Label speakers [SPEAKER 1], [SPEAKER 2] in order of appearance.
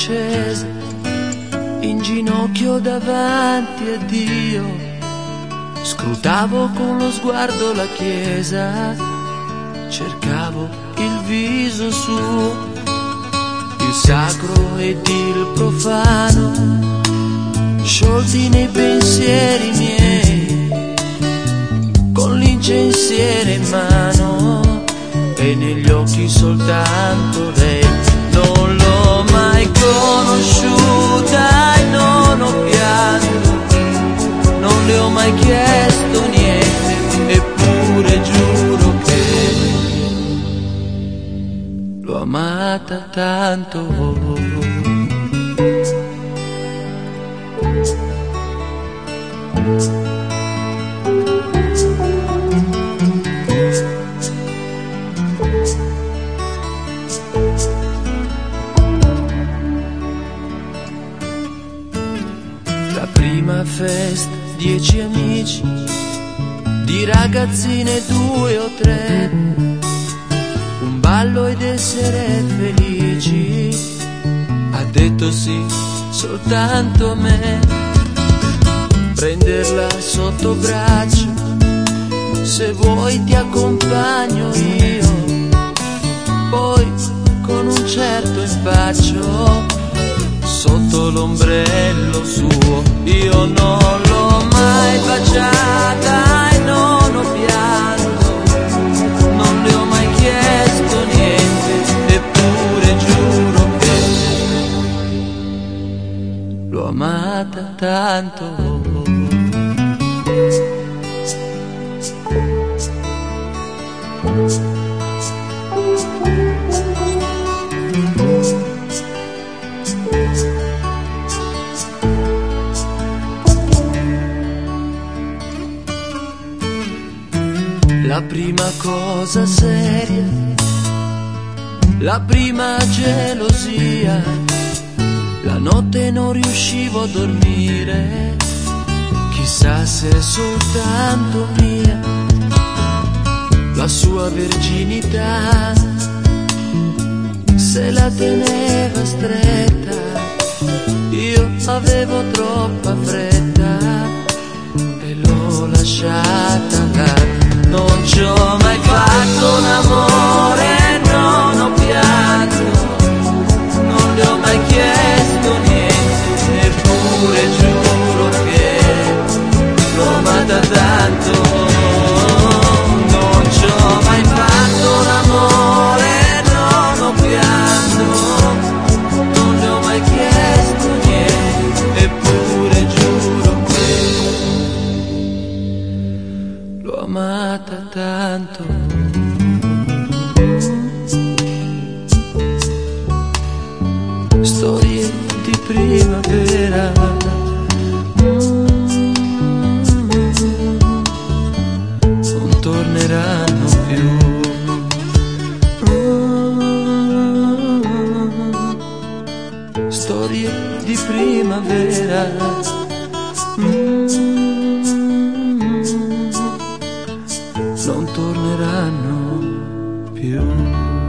[SPEAKER 1] accesa, in ginocchio davanti a Dio, scrutavo con lo sguardo la chiesa, cercavo il viso suo, il sacro ed il profano, sciolti nei pensieri miei, con l'incensiere in mano e negli occhi soltanto lei mai chiesto niente, eppure giuro che l'ho amata tanto. La prima festa, dieci amici, di ragazzine due o tre, un ballo ed essere felici, ha detto sì soltanto a me, prenderla sotto braccio, se vuoi ti accompagno io, poi con un certo impaccio sotto l'ombrello suo. Io non baciata e non ho pianto, non le ho mai chiesto niente, eppure giuro che l'ho amata tanto. La prima cosa seria, la prima gelosia, la notte non riuscivo a dormire, chissà se è soltanto mia, la sua verginità, se la teneva stretta, io avevo troppa amata tanto. Storie di primavera. Non torneranno più. Storie di primavera. Torneranno più.